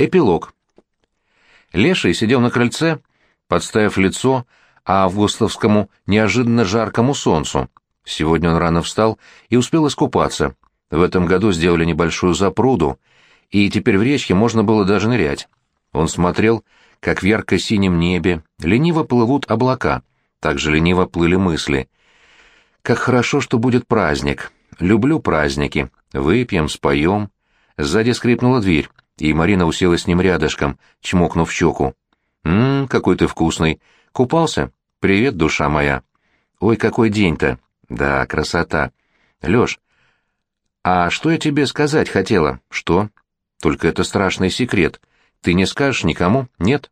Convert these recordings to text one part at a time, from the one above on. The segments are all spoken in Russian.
Эпилог. Леший сидел на крыльце, подставив лицо августовскому неожиданно жаркому солнцу. Сегодня он рано встал и успел искупаться. В этом году сделали небольшую запруду, и теперь в речке можно было даже нырять. Он смотрел, как в ярко-синем небе лениво плывут облака, так же лениво плыли мысли. «Как хорошо, что будет праздник. Люблю праздники. Выпьем, споем». Сзади скрипнула дверь, и Марина уселась с ним рядышком, чмокнув щеку. «Ммм, какой ты вкусный. Купался? Привет, душа моя». «Ой, какой день-то!» «Да, красота. Лёш, а что я тебе сказать хотела?» «Что?» «Только это страшный секрет. Ты не скажешь никому? Нет?»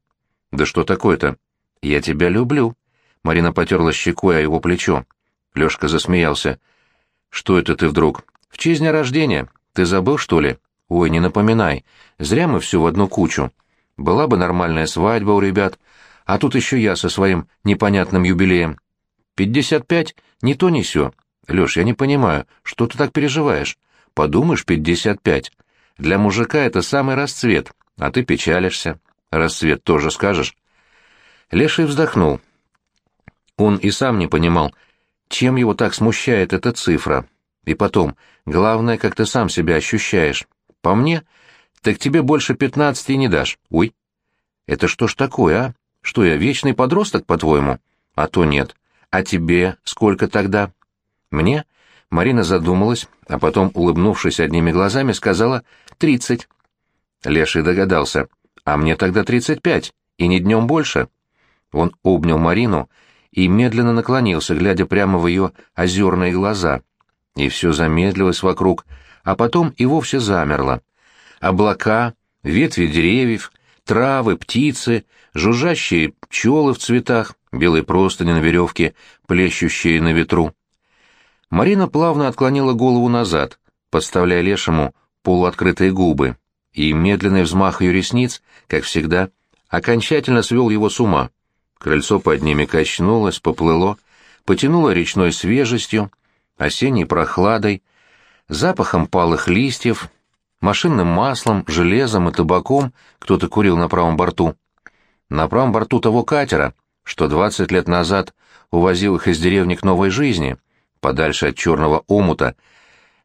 «Да что такое-то?» «Я тебя люблю». Марина потерла щекой о его плечо. Лёшка засмеялся. «Что это ты вдруг? В честь дня рождения. Ты забыл, что ли?» «Ой, не напоминай. Зря мы всю в одну кучу. Была бы нормальная свадьба у ребят, а тут еще я со своим непонятным юбилеем. Пятьдесят пять? Не то не сё. Лёш, я не понимаю, что ты так переживаешь? Подумаешь, пятьдесят пять. Для мужика это самый расцвет, а ты печалишься. Расцвет тоже скажешь?» Леший вздохнул. Он и сам не понимал, чем его так смущает эта цифра. И потом, главное, как ты сам себя ощущаешь. По мне, так тебе больше пятнадцати не дашь. Ой. Это что ж такое, а? Что я, вечный подросток, по-твоему? А то нет. А тебе сколько тогда? Мне? Марина задумалась, а потом, улыбнувшись одними глазами, сказала «тридцать». Леший догадался. «А мне тогда тридцать пять, и не днем больше». Он обнял Марину и медленно наклонился, глядя прямо в ее озерные глаза. И все замедлилось вокруг, а потом и вовсе замерло. Облака, ветви деревьев, травы, птицы, жужжащие пчелы в цветах, белые простыни на веревке, плещущие на ветру. Марина плавно отклонила голову назад, подставляя лешему полуоткрытые губы, и медленный взмах ее ресниц, как всегда, окончательно свел его с ума. Крыльцо под ними качнулось, поплыло, потянуло речной свежестью, осенней прохладой, запахом палых листьев, машинным маслом, железом и табаком кто-то курил на правом борту. На правом борту того катера, что двадцать лет назад увозил их из деревни к новой жизни, подальше от черного омута,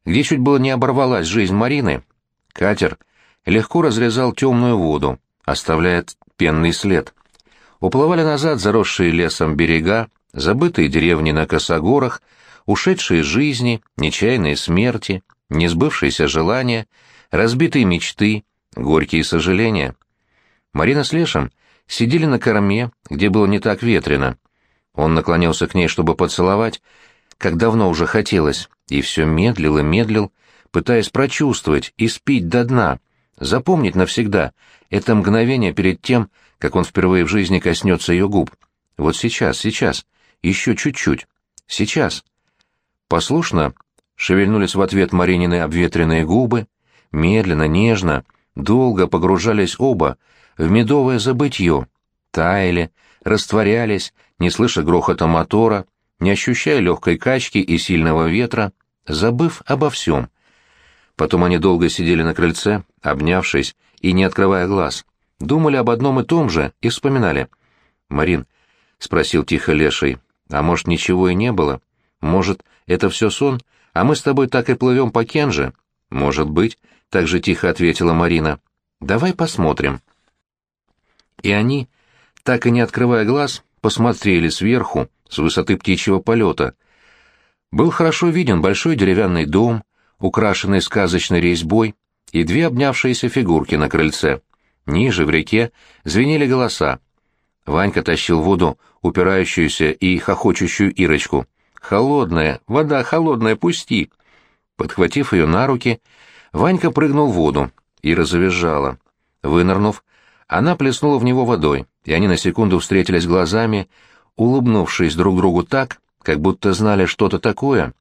где чуть было не оборвалась жизнь Марины, катер легко разрезал темную воду, оставляя пенный след. Уплывали назад заросшие лесом берега, забытые деревни на косогорах, ушедшие жизни, нечаянные смерти, несбывшиеся желания, разбитые мечты, горькие сожаления. Марина с Лешем сидели на корме, где было не так ветрено. Он наклонился к ней, чтобы поцеловать, как давно уже хотелось, и все медлил и медлил, пытаясь прочувствовать и спить до дна, запомнить навсегда это мгновение перед тем, как он впервые в жизни коснется ее губ. Вот сейчас, сейчас, еще чуть-чуть, сейчас. Послушно шевельнулись в ответ Маринины обветренные губы, медленно, нежно, долго погружались оба в медовое забытье, таяли, растворялись, не слыша грохота мотора, не ощущая легкой качки и сильного ветра, забыв обо всем. Потом они долго сидели на крыльце, обнявшись и не открывая глаз, думали об одном и том же и вспоминали. «Марин», — спросил тихо Леший, — «а может, ничего и не было? Может, это все сон, а мы с тобой так и плывем по Кенже?» «Может быть», — так же тихо ответила Марина. «Давай посмотрим». И они, так и не открывая глаз, посмотрели сверху, с высоты птичьего полета. Был хорошо виден большой деревянный дом, украшенный сказочной резьбой, и две обнявшиеся фигурки на крыльце. Ниже, в реке, звенели голоса. Ванька тащил воду, упирающуюся и хохочущую Ирочку. «Холодная, вода холодная, пусти!» Подхватив ее на руки, Ванька прыгнул в воду. Ира завизжала. Вынырнув, она плеснула в него водой, и они на секунду встретились глазами, улыбнувшись друг другу так, как будто знали что-то такое,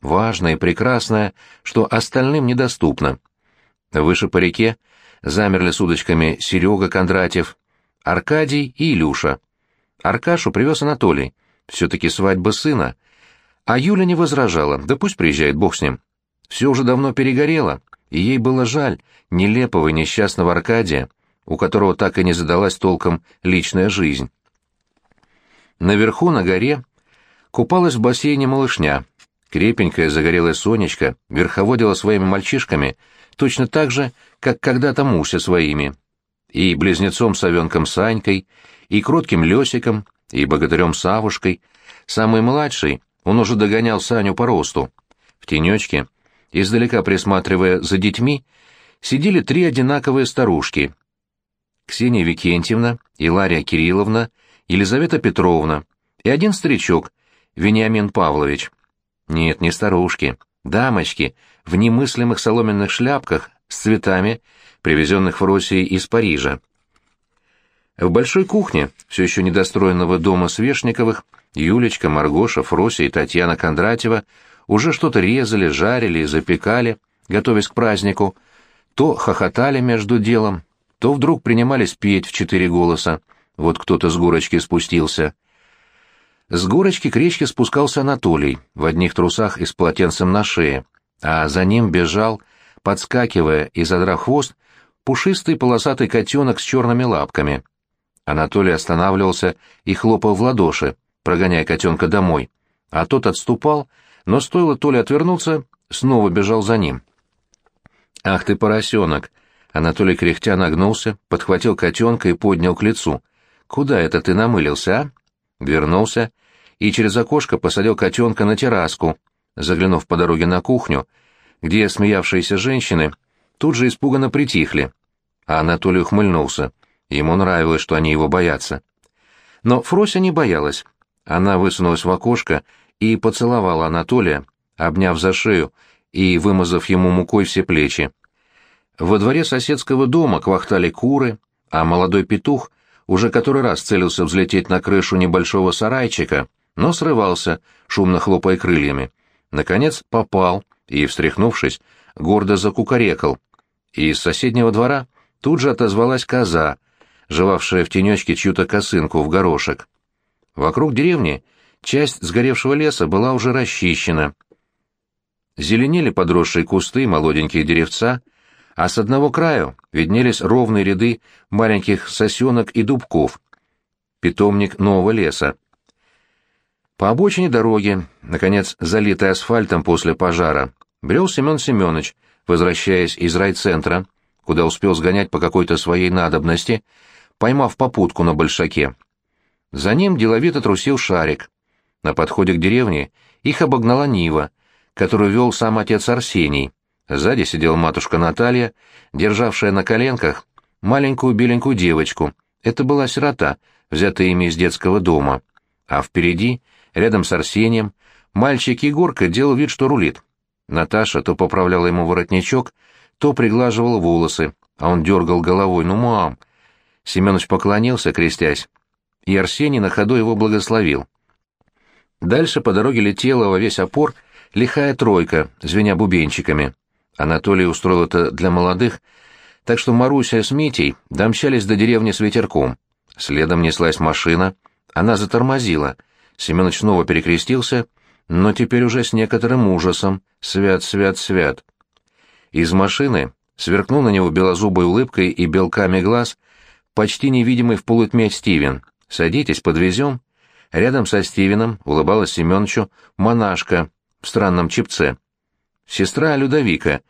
важное и прекрасное, что остальным недоступно. Выше по реке замерли с удочками Серега Кондратьев, Аркадий и Илюша. Аркашу привез Анатолий, все-таки свадьба сына. А Юля не возражала, да пусть приезжает, бог с ним. Все уже давно перегорело, и ей было жаль нелепого и несчастного Аркадия, у которого так и не задалась толком личная жизнь. Наверху, на горе, купалась в бассейне малышня. Крепенькая загорелая Сонечка верховодила своими мальчишками точно так же, как когда-то Муся своими. И близнецом Савенком Санькой, и кротким Лесиком, и богатырем Савушкой. Самый младший, он уже догонял Саню по росту. В тенечке, издалека присматривая за детьми, сидели три одинаковые старушки. Ксения Викентьевна, Илария Кирилловна, Елизавета Петровна и один старичок, Вениамин Павлович. Нет, не старушки, дамочки, в немыслимых соломенных шляпках с цветами, привезенных в России из Парижа. В большой кухне, все еще недостроенного дома Свешниковых, Юлечка, Маргоша, Фрося и Татьяна Кондратьева уже что-то резали, жарили и запекали, готовясь к празднику, то хохотали между делом, то вдруг принимались петь в четыре голоса. Вот кто-то с горочки спустился. С горочки к речке спускался Анатолий, в одних трусах и с полотенцем на шее, а за ним бежал, подскакивая и задрав хвост, пушистый полосатый котенок с черными лапками. Анатолий останавливался и хлопал в ладоши, прогоняя котенка домой, а тот отступал, но стоило Толе отвернуться, снова бежал за ним. «Ах ты, поросенок!» Анатолий кряхтя нагнулся, подхватил котенка и поднял к лицу. «Куда это ты намылился, а?» Вернулся и через окошко посадил котенка на терраску, заглянув по дороге на кухню, где смеявшиеся женщины тут же испуганно притихли. А Анатолий ухмыльнулся. Ему нравилось, что они его боятся. Но Фрося не боялась. Она высунулась в окошко и поцеловала Анатолия, обняв за шею и вымазав ему мукой все плечи. Во дворе соседского дома квахтали куры, а молодой петух уже который раз целился взлететь на крышу небольшого сарайчика, но срывался, шумно хлопая крыльями. Наконец попал и, встряхнувшись, гордо закукарекал. И из соседнего двора тут же отозвалась коза, жевавшая в тенечке чью-то косынку в горошек. Вокруг деревни часть сгоревшего леса была уже расчищена. Зеленели подросшие кусты, молоденькие деревца, а с одного краю виднелись ровные ряды маленьких сосенок и дубков. Питомник нового леса. По обочине дороги, наконец, залитой асфальтом после пожара, брел Семен Семенович, возвращаясь из райцентра, куда успел сгонять по какой-то своей надобности, поймав попутку на большаке. За ним деловито трусил шарик. На подходе к деревне их обогнала Нива, которую вел сам отец Арсений. Сзади сидела матушка Наталья, державшая на коленках маленькую беленькую девочку. Это была сирота, взятая ими из детского дома. А впереди, рядом с Арсением, мальчик Егорка делал вид, что рулит. Наташа то поправляла ему воротничок, то приглаживала волосы, а он дергал головой. «Ну, мам, Семенович поклонился, крестясь, и Арсений на ходу его благословил. Дальше по дороге летела во весь опор лихая тройка, звеня бубенчиками. Анатолий устроил это для молодых, так что Маруся с Митей домчались до деревни с ветерком. Следом неслась машина, она затормозила. Семенович снова перекрестился, но теперь уже с некоторым ужасом. Свят, свят, свят. Из машины сверкнул на него белозубой улыбкой и белками глаз почти невидимый в полутьме Стивен. «Садитесь, подвезем». Рядом со Стивеном улыбалась Семеновичу монашка в странном чипце. Сестра Людовика,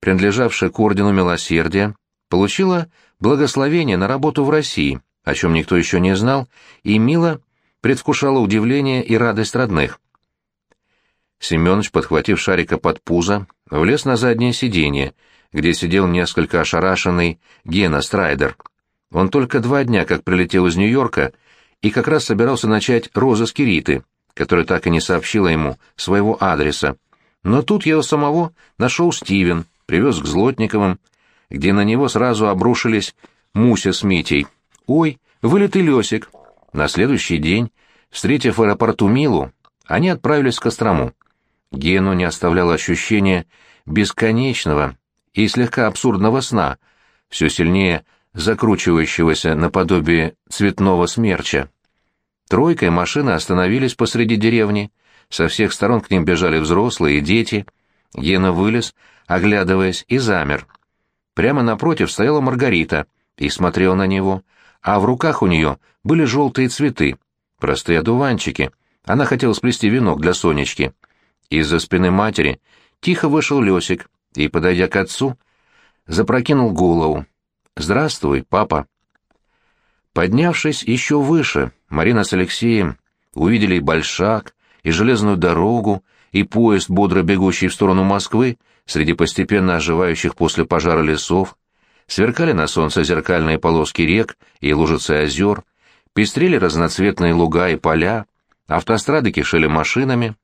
принадлежавшая к ордену милосердия, получила благословение на работу в России, о чем никто еще не знал, и Мила предвкушала удивление и радость родных. Семенович, подхватив шарика под пузо, влез на заднее сиденье, где сидел несколько ошарашенный Гена Страйдер. Он только два дня как прилетел из Нью-Йорка и как раз собирался начать розыск Риты, которая так и не сообщила ему своего адреса. Но тут его самого нашел Стивен, привез к Злотниковым, где на него сразу обрушились Муся с Митей. «Ой, вылитый Лесик!» На следующий день, встретив в аэропорту Милу, они отправились к Кострому. Гену не оставляло ощущение бесконечного и слегка абсурдного сна, все сильнее закручивающегося наподобие цветного смерча. Тройкой машины остановились посреди деревни, со всех сторон к ним бежали взрослые и дети. Гена вылез, оглядываясь, и замер. Прямо напротив стояла Маргарита, и смотрела на него, а в руках у нее были желтые цветы, простые одуванчики. Она хотела сплести венок для Сонечки. Из-за спины матери тихо вышел Лесик и, подойдя к отцу, запрокинул голову. «Здравствуй, папа». Поднявшись еще выше, Марина с Алексеем увидели и Большак, и железную дорогу, и поезд, бодро бегущий в сторону Москвы, среди постепенно оживающих после пожара лесов, сверкали на солнце зеркальные полоски рек и лужицы озер, пестрели разноцветные луга и поля, автострады кишели машинами.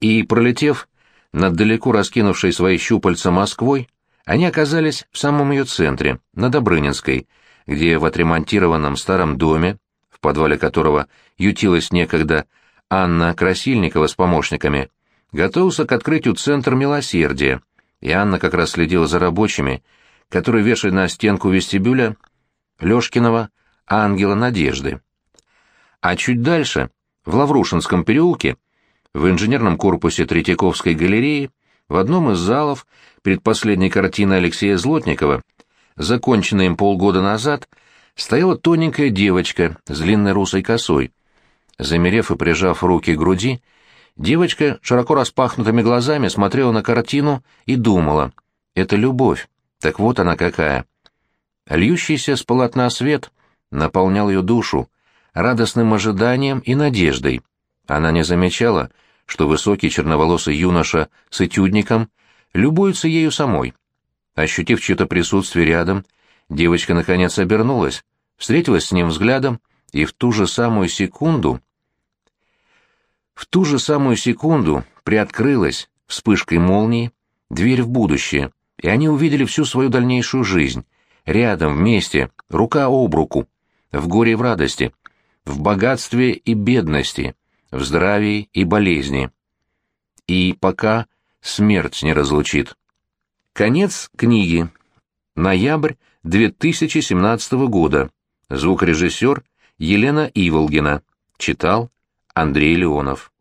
И, пролетев над далеко раскинувшей свои щупальца Москвой, они оказались в самом ее центре, на Добрынинской, где в отремонтированном старом доме, в подвале которого ютилась некогда Анна Красильникова с помощниками, готовился к открытию Центр Милосердия, и Анна как раз следила за рабочими, которые вешали на стенку вестибюля Лёшкиного «Ангела надежды». А чуть дальше, в Лаврушинском переулке, в инженерном корпусе Третьяковской галереи, в одном из залов, перед последней картиной Алексея Злотникова, законченной им полгода назад, стояла тоненькая девочка с длинной русой косой. Замерев и прижав руки к груди, девочка широко распахнутыми глазами смотрела на картину и думала, «Это любовь, так вот она какая». Льющийся с полотна свет наполнял ее душу радостным ожиданием и надеждой. Она не замечала, что высокий черноволосый юноша с этюдником любуется ею самой. Ощутив чье-то присутствие рядом, девочка наконец обернулась, встретилась с ним взглядом, и в ту же самую секунду... В ту же самую секунду приоткрылась вспышкой молнии дверь в будущее, и они увидели всю свою дальнейшую жизнь, рядом, вместе, рука об руку, в горе и в радости, в богатстве и бедности, в здравии и болезни. И пока смерть не разлучит. Конец книги. Ноябрь 2017 года. Звукорежиссер Елена Иволгина. Читал Андрей Леонов.